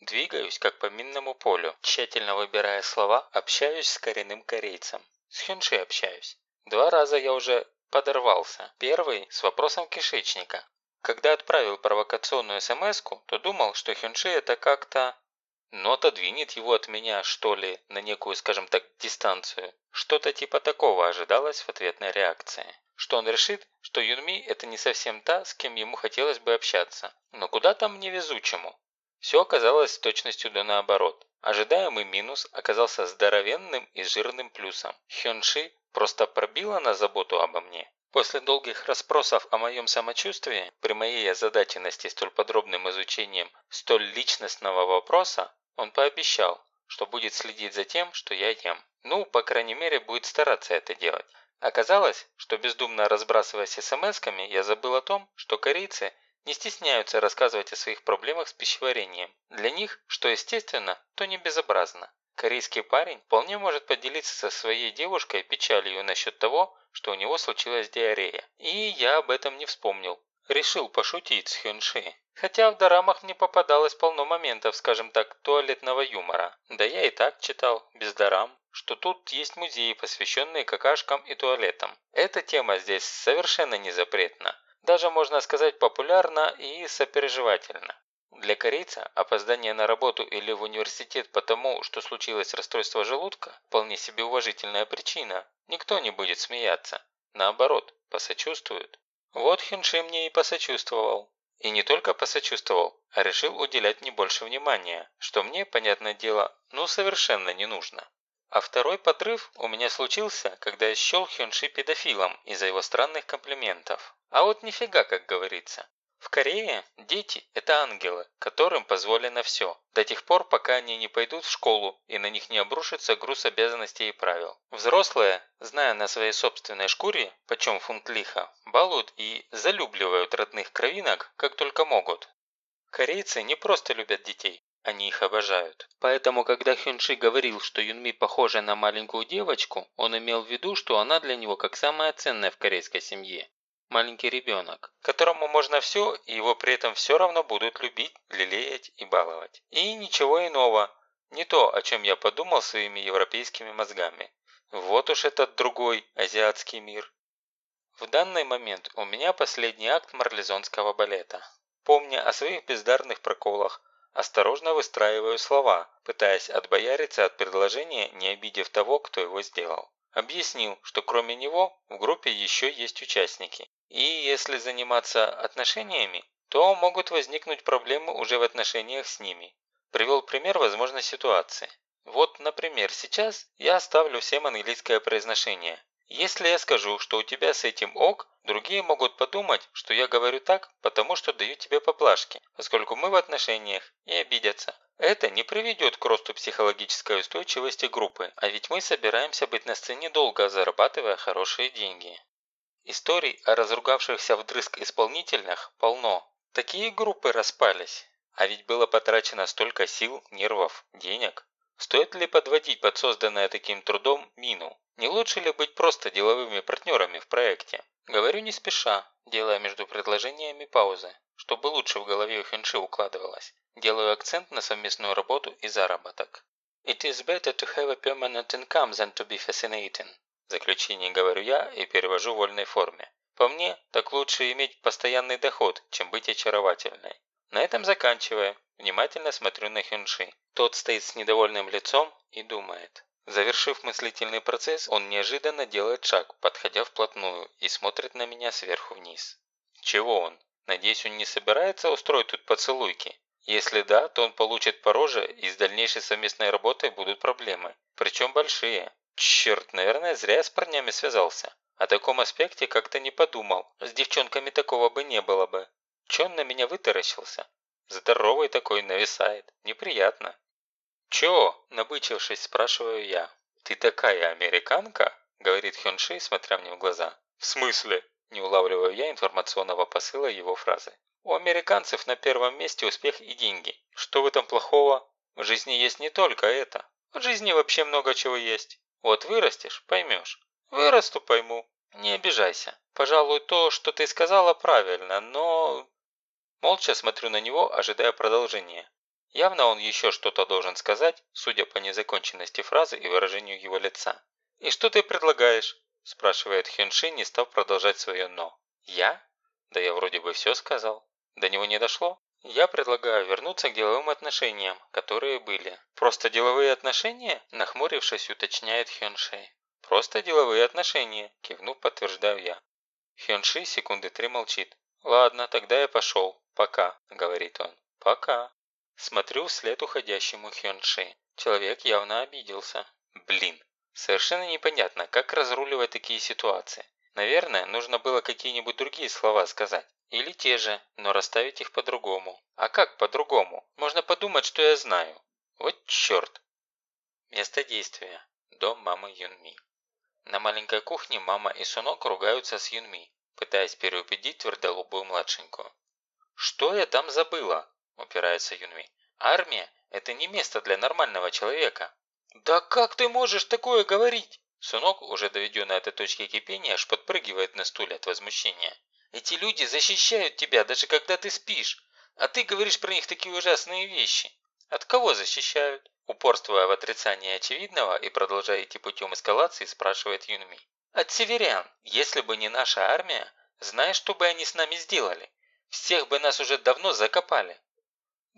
Двигаюсь, как по минному полю, тщательно выбирая слова, общаюсь с коренным корейцем. С Хёнши общаюсь. Два раза я уже подорвался. Первый – с вопросом кишечника. Когда отправил провокационную смс то думал, что Хёнши это как-то... Ну, отодвинет его от меня, что ли, на некую, скажем так, дистанцию. Что-то типа такого ожидалось в ответной реакции. Что он решит, что Юнми – это не совсем та, с кем ему хотелось бы общаться. Но куда там невезучему? Все оказалось с точностью до наоборот. Ожидаемый минус оказался здоровенным и жирным плюсом. Хёнши просто пробила на заботу обо мне. После долгих расспросов о моем самочувствии, при моей озадаченности столь подробным изучением столь личностного вопроса, он пообещал, что будет следить за тем, что я ем. Ну, по крайней мере, будет стараться это делать. Оказалось, что бездумно разбрасываясь смс-ками, я забыл о том, что корейцы не стесняются рассказывать о своих проблемах с пищеварением. Для них, что естественно, то не безобразно. Корейский парень вполне может поделиться со своей девушкой печалью насчет того, что у него случилась диарея. И я об этом не вспомнил. Решил пошутить с Хёнши. Хотя в дорамах мне попадалось полно моментов, скажем так, туалетного юмора. Да я и так читал, без дорам, что тут есть музеи, посвященные какашкам и туалетам. Эта тема здесь совершенно не запретна. Даже, можно сказать, популярна и сопереживательна. Для корейца опоздание на работу или в университет потому, что случилось расстройство желудка, вполне себе уважительная причина. Никто не будет смеяться. Наоборот, посочувствуют. Вот Хинши мне и посочувствовал. И не только посочувствовал, а решил уделять мне больше внимания, что мне, понятное дело, ну совершенно не нужно. А второй подрыв у меня случился, когда я счел Хёнши педофилом из-за его странных комплиментов. А вот нифига, как говорится. В Корее дети – это ангелы, которым позволено все, до тех пор, пока они не пойдут в школу и на них не обрушится груз обязанностей и правил. Взрослые, зная на своей собственной шкуре, почем фунт лиха, балуют и залюбливают родных кровинок, как только могут. Корейцы не просто любят детей, они их обожают. Поэтому, когда Хюнши говорил, что Юнми похожа на маленькую девочку, он имел в виду, что она для него как самая ценная в корейской семье маленький ребенок, которому можно все, и его при этом все равно будут любить, лелеять и баловать. И ничего иного, не то, о чем я подумал своими европейскими мозгами. Вот уж этот другой азиатский мир. В данный момент у меня последний акт марлезонского балета. Помня о своих бездарных проколах, осторожно выстраиваю слова, пытаясь отбояриться от предложения, не обидев того, кто его сделал. Объяснил, что кроме него в группе еще есть участники. И если заниматься отношениями, то могут возникнуть проблемы уже в отношениях с ними. Привел пример возможной ситуации. Вот, например, сейчас я оставлю всем английское произношение. Если я скажу, что у тебя с этим ок, другие могут подумать, что я говорю так, потому что даю тебе поплашки, поскольку мы в отношениях, и обидятся. Это не приведет к росту психологической устойчивости группы, а ведь мы собираемся быть на сцене долго, зарабатывая хорошие деньги. Историй о разругавшихся вдрызг исполнительных полно. Такие группы распались. А ведь было потрачено столько сил, нервов, денег. Стоит ли подводить под созданное таким трудом мину? Не лучше ли быть просто деловыми партнерами в проекте? Говорю не спеша, делая между предложениями паузы, чтобы лучше в голове у Хенши укладывалось. Делаю акцент на совместную работу и заработок. It is better to have a permanent income than to be fascinating. Заключение говорю я и перевожу в вольной форме. По мне, так лучше иметь постоянный доход, чем быть очаровательной. На этом заканчивая, внимательно смотрю на Хюнши. Тот стоит с недовольным лицом и думает. Завершив мыслительный процесс, он неожиданно делает шаг, подходя вплотную, и смотрит на меня сверху вниз. Чего он? Надеюсь, он не собирается устроить тут поцелуйки? Если да, то он получит по роже, и с дальнейшей совместной работой будут проблемы. Причем большие. Черт, наверное, зря я с парнями связался. О таком аспекте как-то не подумал. С девчонками такого бы не было бы. Че он на меня вытаращился? Здоровый такой нависает. Неприятно. «Чё?» – набычившись, спрашиваю я. «Ты такая американка?» – говорит Хёнши, смотря мне в глаза. «В смысле?» – не улавливаю я информационного посыла его фразы. «У американцев на первом месте успех и деньги. Что в этом плохого? В жизни есть не только это. В жизни вообще много чего есть. Вот вырастешь – поймешь. Вырасту – пойму. Не обижайся. Пожалуй, то, что ты сказала, правильно, но...» Молча смотрю на него, ожидая продолжения. Явно он еще что-то должен сказать, судя по незаконченности фразы и выражению его лица. «И что ты предлагаешь?» – спрашивает Хёнши, не став продолжать свое «но». «Я? Да я вроде бы все сказал. До него не дошло?» «Я предлагаю вернуться к деловым отношениям, которые были». «Просто деловые отношения?» – нахмурившись, уточняет Хёнши. «Просто деловые отношения», – кивнув, подтверждаю я. Хёнши секунды три молчит. «Ладно, тогда я пошел. Пока», – говорит он. «Пока». Смотрю вслед уходящему Хёнши. Человек явно обиделся. Блин, совершенно непонятно, как разруливать такие ситуации. Наверное, нужно было какие-нибудь другие слова сказать. Или те же, но расставить их по-другому. А как по-другому? Можно подумать, что я знаю. Вот черт. Место действия. Дом мамы Юнми. На маленькой кухне мама и Сунок ругаются с Юнми, пытаясь переубедить твердолобую младшенькую. «Что я там забыла?» Упирается Юнми. «Армия – это не место для нормального человека». «Да как ты можешь такое говорить?» Сунок, уже доведенный до точки кипения, аж подпрыгивает на стуле от возмущения. «Эти люди защищают тебя, даже когда ты спишь, а ты говоришь про них такие ужасные вещи. От кого защищают?» Упорствуя в отрицании очевидного и продолжая идти путем эскалации, спрашивает Юнми. «От северян. Если бы не наша армия, знаешь, что бы они с нами сделали? Всех бы нас уже давно закопали.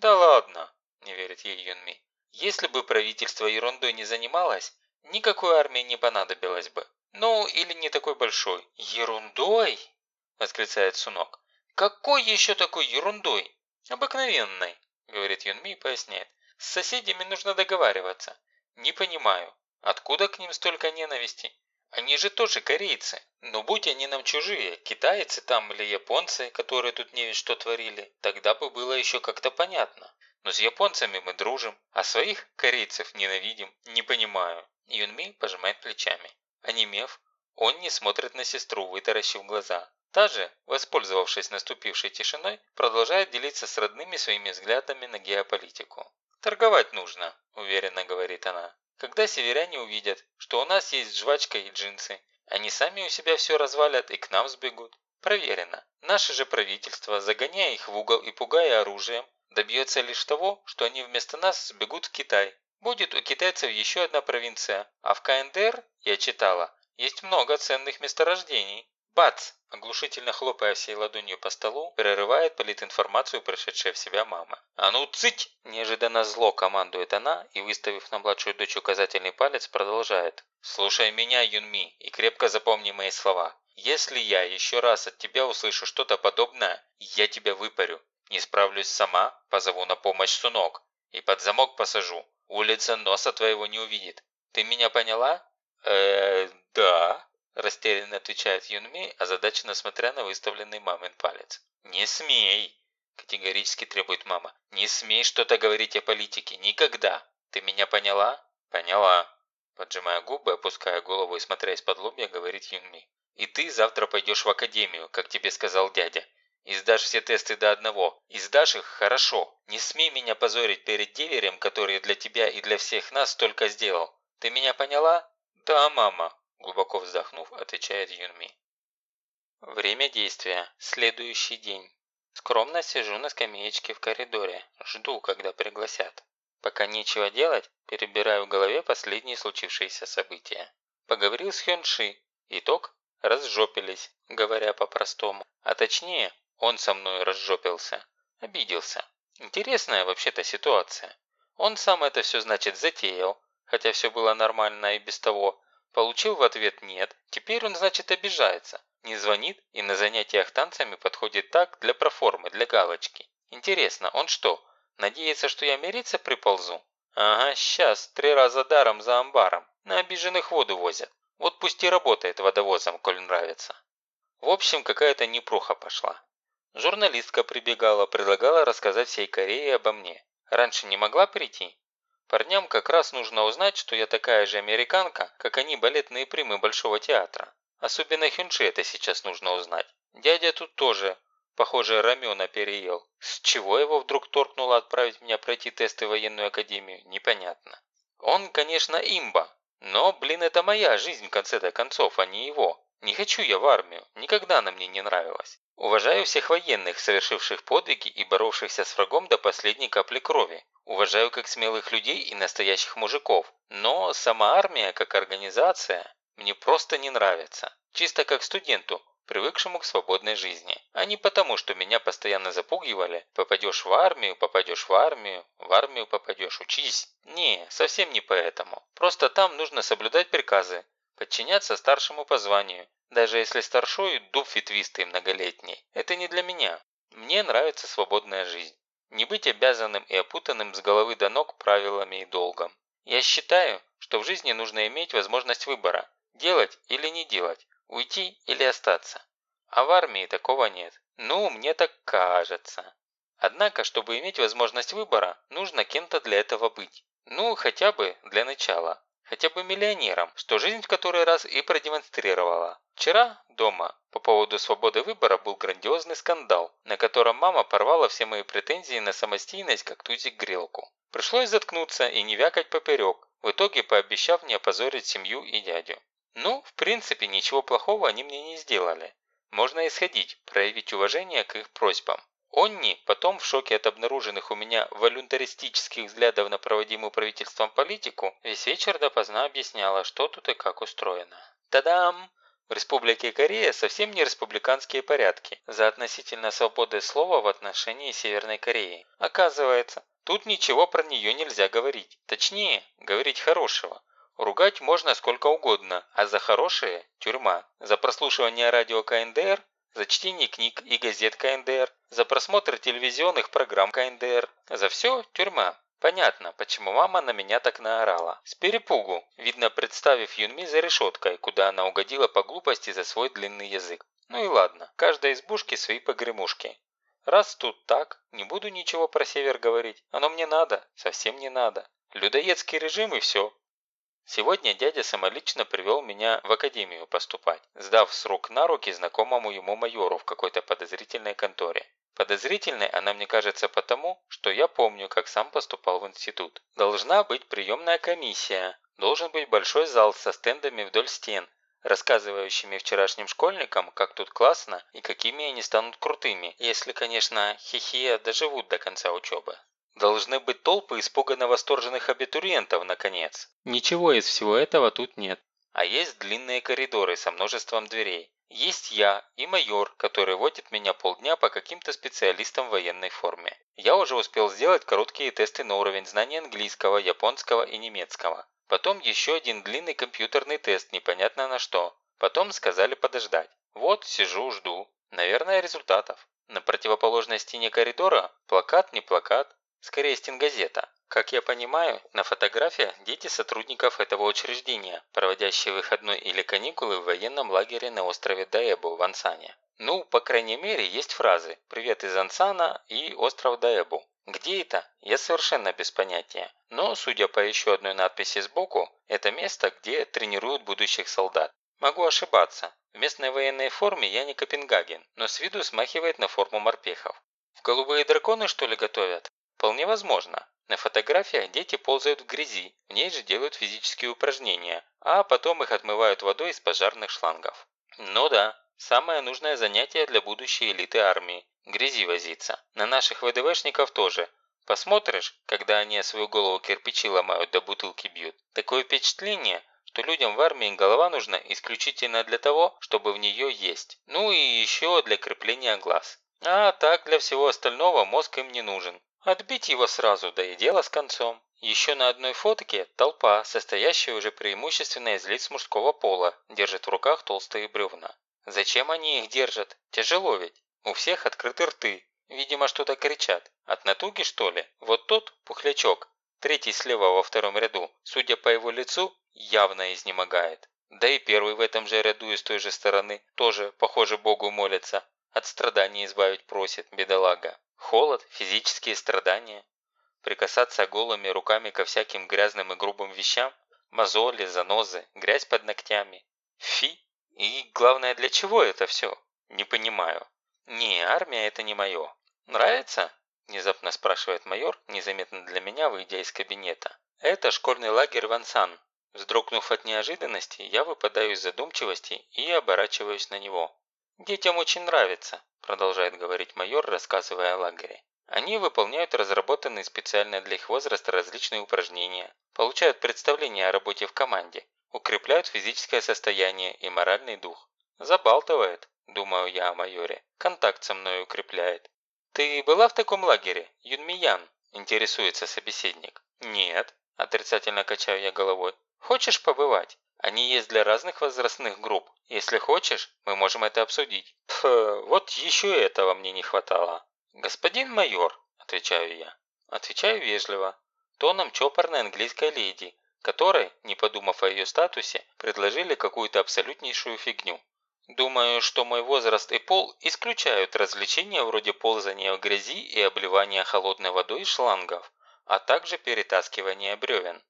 «Да ладно», – не верит ей Юнми. «Если бы правительство ерундой не занималось, никакой армии не понадобилось бы. Ну, или не такой большой». «Ерундой?» – восклицает Сунок. «Какой еще такой ерундой?» «Обыкновенной», – говорит Юнми и поясняет. «С соседями нужно договариваться. Не понимаю, откуда к ним столько ненависти? Они же тоже корейцы. Но будь они нам чужие, китайцы там или японцы, которые тут не ведь что творили, тогда бы было еще как-то понятно. Но с японцами мы дружим, а своих корейцев ненавидим. Не понимаю. Юнми пожимает плечами. Онемев, он не смотрит на сестру, вытаращив глаза. Та же, воспользовавшись наступившей тишиной, продолжает делиться с родными своими взглядами на геополитику. «Торговать нужно», – уверенно говорит она. Когда северяне увидят, что у нас есть жвачка и джинсы, они сами у себя все развалят и к нам сбегут. Проверено. Наше же правительство, загоняя их в угол и пугая оружием, добьется лишь того, что они вместо нас сбегут в Китай. Будет у китайцев еще одна провинция, а в КНДР, я читала, есть много ценных месторождений. Бац! Оглушительно хлопая всей ладонью по столу, прерывает политинформацию пришедшая в себя мама. «А ну цыть!» Неожиданно зло командует она и, выставив на младшую дочь указательный палец, продолжает. «Слушай меня, Юнми, и крепко запомни мои слова. Если я еще раз от тебя услышу что-то подобное, я тебя выпарю. Не справлюсь сама, позову на помощь Сунок и под замок посажу. Улица носа твоего не увидит. Ты меня поняла?» «Э, да», Растерянно отвечает Юнми, озадаченно смотря на выставленный мамин палец. «Не смей!» – категорически требует мама. «Не смей что-то говорить о политике. Никогда! Ты меня поняла?» «Поняла!» Поджимая губы, опуская голову и смотря из-под лобья, говорит Юнми. «И ты завтра пойдешь в академию, как тебе сказал дядя. И сдашь все тесты до одного. И сдашь их хорошо. Не смей меня позорить перед деверем, который для тебя и для всех нас только сделал. Ты меня поняла?» «Да, мама», Глубоко вздохнув, отвечает Юнми. Время действия. Следующий день. Скромно сижу на скамеечке в коридоре. Жду, когда пригласят. Пока нечего делать, перебираю в голове последние случившиеся события. Поговорил с Хёнши. Итог – разжопились, говоря по-простому. А точнее, он со мной разжопился. Обиделся. Интересная вообще-то ситуация. Он сам это все, значит, затеял, хотя все было нормально и без того, Получил в ответ «нет», теперь он, значит, обижается, не звонит и на занятиях танцами подходит так для проформы, для галочки. Интересно, он что, надеется, что я мириться приползу? Ага, сейчас, три раза даром за амбаром, на обиженных воду возят. Вот пусть и работает водовозом, коль нравится. В общем, какая-то непруха пошла. Журналистка прибегала, предлагала рассказать всей Корее обо мне. Раньше не могла прийти? Парням как раз нужно узнать, что я такая же американка, как они балетные примы Большого театра. Особенно Хюнши это сейчас нужно узнать. Дядя тут тоже, похоже, рамена переел. С чего его вдруг торкнуло отправить меня пройти тесты в военную академию, непонятно. Он, конечно, имба, но, блин, это моя жизнь в конце-то концов, а не его. Не хочу я в армию, никогда она мне не нравилась. Уважаю всех военных, совершивших подвиги и боровшихся с врагом до последней капли крови. Уважаю как смелых людей и настоящих мужиков. Но сама армия, как организация, мне просто не нравится. Чисто как студенту, привыкшему к свободной жизни. А не потому, что меня постоянно запугивали «попадешь в армию, попадешь в армию, в армию попадешь, учись». Не, совсем не поэтому. Просто там нужно соблюдать приказы, подчиняться старшему по званию, даже если старшой дуб ветвистый многолетний. Это не для меня. Мне нравится свободная жизнь. Не быть обязанным и опутанным с головы до ног правилами и долгом. Я считаю, что в жизни нужно иметь возможность выбора – делать или не делать, Уйти или остаться? А в армии такого нет. Ну, мне так кажется. Однако, чтобы иметь возможность выбора, нужно кем-то для этого быть. Ну, хотя бы для начала. Хотя бы миллионером, что жизнь в который раз и продемонстрировала. Вчера дома по поводу свободы выбора был грандиозный скандал, на котором мама порвала все мои претензии на самостийность как тузик грелку. Пришлось заткнуться и не вякать поперек, в итоге пообещав не опозорить семью и дядю. Ну, в принципе, ничего плохого они мне не сделали. Можно исходить, проявить уважение к их просьбам. Онни потом в шоке от обнаруженных у меня волюнтаристических взглядов на проводимую правительством политику весь вечер допоздна объясняла, что тут и как устроено. Та-дам! В Республике Корея совсем не республиканские порядки за относительно свободы слова в отношении Северной Кореи. Оказывается, тут ничего про нее нельзя говорить. Точнее, говорить хорошего. Ругать можно сколько угодно, а за хорошее – тюрьма. За прослушивание радио КНДР, за чтение книг и газет КНДР, за просмотр телевизионных программ КНДР. За все – тюрьма. Понятно, почему мама на меня так наорала. С перепугу, видно представив Юнми за решеткой, куда она угодила по глупости за свой длинный язык. Ну и ладно, каждой избушке свои погремушки. Раз тут так, не буду ничего про север говорить. Оно мне надо, совсем не надо. Людоедский режим и все. Сегодня дядя самолично привел меня в академию поступать, сдав с рук на руки знакомому ему майору в какой-то подозрительной конторе. Подозрительной она мне кажется потому, что я помню, как сам поступал в институт. Должна быть приемная комиссия, должен быть большой зал со стендами вдоль стен, рассказывающими вчерашним школьникам, как тут классно и какими они станут крутыми, если, конечно, хихия доживут до конца учебы. Должны быть толпы испуганно восторженных абитуриентов, наконец. Ничего из всего этого тут нет. А есть длинные коридоры со множеством дверей. Есть я и майор, который водит меня полдня по каким-то специалистам в военной форме. Я уже успел сделать короткие тесты на уровень знания английского, японского и немецкого. Потом еще один длинный компьютерный тест, непонятно на что. Потом сказали подождать. Вот, сижу, жду. Наверное, результатов. На противоположной стене коридора плакат не плакат, Скорее стенгазета. Как я понимаю, на фотографиях дети сотрудников этого учреждения, проводящие выходной или каникулы в военном лагере на острове Даэбу в Ансане. Ну, по крайней мере, есть фразы «Привет из Ансана» и «Остров Даэбу». Где это, я совершенно без понятия. Но, судя по еще одной надписи сбоку, это место, где тренируют будущих солдат. Могу ошибаться. В местной военной форме я не Копенгаген, но с виду смахивает на форму морпехов. В голубые драконы, что ли, готовят? Вполне возможно. На фотографиях дети ползают в грязи, в ней же делают физические упражнения, а потом их отмывают водой из пожарных шлангов. Ну да, самое нужное занятие для будущей элиты армии – грязи возиться. На наших ВДВшников тоже. Посмотришь, когда они свою голову кирпичи ломают да бутылки бьют. Такое впечатление, что людям в армии голова нужна исключительно для того, чтобы в нее есть. Ну и еще для крепления глаз. А так для всего остального мозг им не нужен. Отбить его сразу, да и дело с концом. Еще на одной фотке толпа, состоящая уже преимущественно из лиц мужского пола, держит в руках толстые бревна. Зачем они их держат? Тяжело ведь. У всех открыты рты. Видимо, что-то кричат. От натуги, что ли? Вот тот, пухлячок, третий слева во втором ряду, судя по его лицу, явно изнемогает. Да и первый в этом же ряду и с той же стороны, тоже, похоже, Богу молится. От страданий избавить просит, бедолага. Холод, физические страдания. Прикасаться голыми руками ко всяким грязным и грубым вещам. Мозоли, занозы, грязь под ногтями. Фи. И главное, для чего это все? Не понимаю. Не, армия это не мое. Нравится? Внезапно спрашивает майор, незаметно для меня, выйдя из кабинета. Это школьный лагерь Вансан. Вздрогнув от неожиданности, я выпадаю из задумчивости и оборачиваюсь на него. «Детям очень нравится», – продолжает говорить майор, рассказывая о лагере. Они выполняют разработанные специально для их возраста различные упражнения, получают представление о работе в команде, укрепляют физическое состояние и моральный дух. Забалтывает, думаю я о майоре, контакт со мной укрепляет. «Ты была в таком лагере, Юнмиян?» – интересуется собеседник. «Нет», – отрицательно качаю я головой. «Хочешь побывать? Они есть для разных возрастных групп. Если хочешь, мы можем это обсудить». Пф, вот еще этого мне не хватало. «Господин майор», – отвечаю я. Отвечаю вежливо, тоном чопорной английской леди, которой, не подумав о ее статусе, предложили какую-то абсолютнейшую фигню. Думаю, что мой возраст и пол исключают развлечения вроде ползания в грязи и обливания холодной водой шлангов, а также перетаскивания бревен.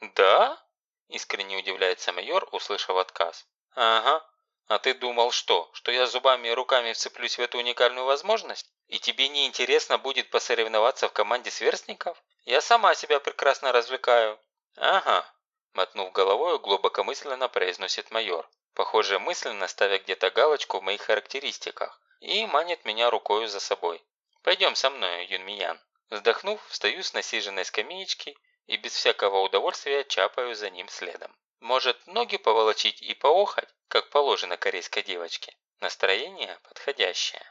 «Да?» – искренне удивляется майор, услышав отказ. «Ага. А ты думал что, что я зубами и руками вцеплюсь в эту уникальную возможность? И тебе не интересно будет посоревноваться в команде сверстников? Я сама себя прекрасно развлекаю». «Ага», – мотнув головой, глубокомысленно произносит майор похоже мысленно ставя где-то галочку в моих характеристиках, и манит меня рукою за собой. «Пойдем со мной, Юнмиян». Вздохнув, встаю с насиженной скамеечки и без всякого удовольствия чапаю за ним следом. Может, ноги поволочить и поохать, как положено корейской девочке. Настроение подходящее.